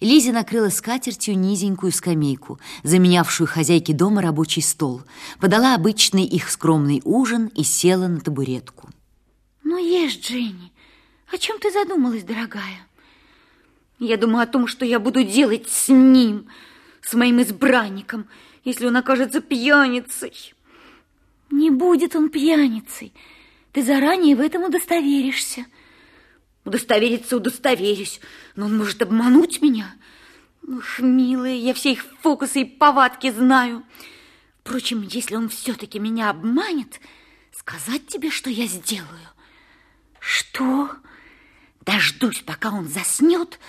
Лизе накрыла скатертью низенькую скамейку, заменявшую хозяйке дома рабочий стол, подала обычный их скромный ужин и села на табуретку. Ну, ешь, Дженни. О чем ты задумалась, дорогая? Я думаю о том, что я буду делать с ним, с моим избранником, если он окажется пьяницей. Не будет он пьяницей. Ты заранее в этом удостоверишься. Удостовериться удостоверюсь, но он может обмануть меня. Ух, милая, я все их фокусы и повадки знаю. Впрочем, если он все-таки меня обманет, сказать тебе, что я сделаю. Что? Дождусь, пока он заснет,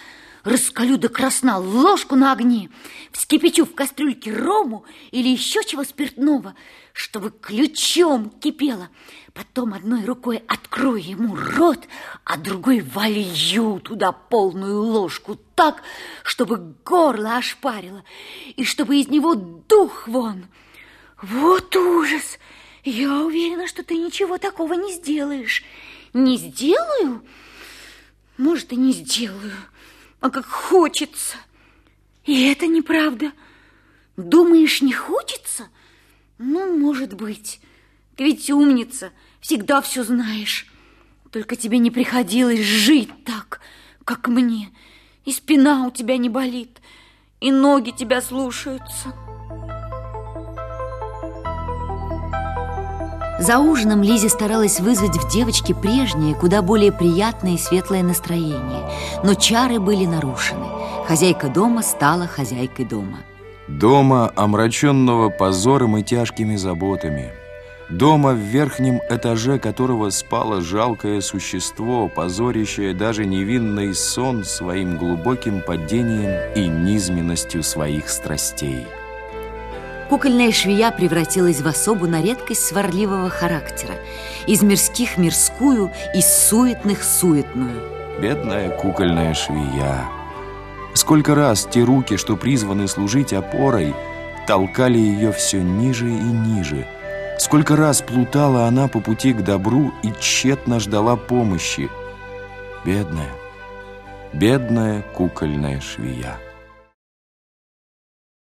раскалю до красна ложку на огне, вскипячу в кастрюльке рому или еще чего спиртного, чтобы ключом кипело. Потом одной рукой открою ему рот, а другой волью туда полную ложку так, чтобы горло ошпарило, и чтобы из него дух вон. Вот ужас! Я уверена, что ты ничего такого не сделаешь. Не сделаю? Может, и не сделаю а как хочется. И это неправда. Думаешь, не хочется? Ну, может быть. Ты ведь умница, всегда все знаешь. Только тебе не приходилось жить так, как мне. И спина у тебя не болит, и ноги тебя слушаются. За ужином Лизе старалась вызвать в девочке прежнее, куда более приятное и светлое настроение. Но чары были нарушены. Хозяйка дома стала хозяйкой дома. Дома, омраченного позором и тяжкими заботами. Дома, в верхнем этаже которого спало жалкое существо, позорящее даже невинный сон своим глубоким падением и низменностью своих страстей. Кукольная швея превратилась в особу на редкость сварливого характера. Из мирских мирскую, из суетных суетную. Бедная кукольная швея. Сколько раз те руки, что призваны служить опорой, толкали ее все ниже и ниже. Сколько раз плутала она по пути к добру и тщетно ждала помощи. Бедная, бедная кукольная швея.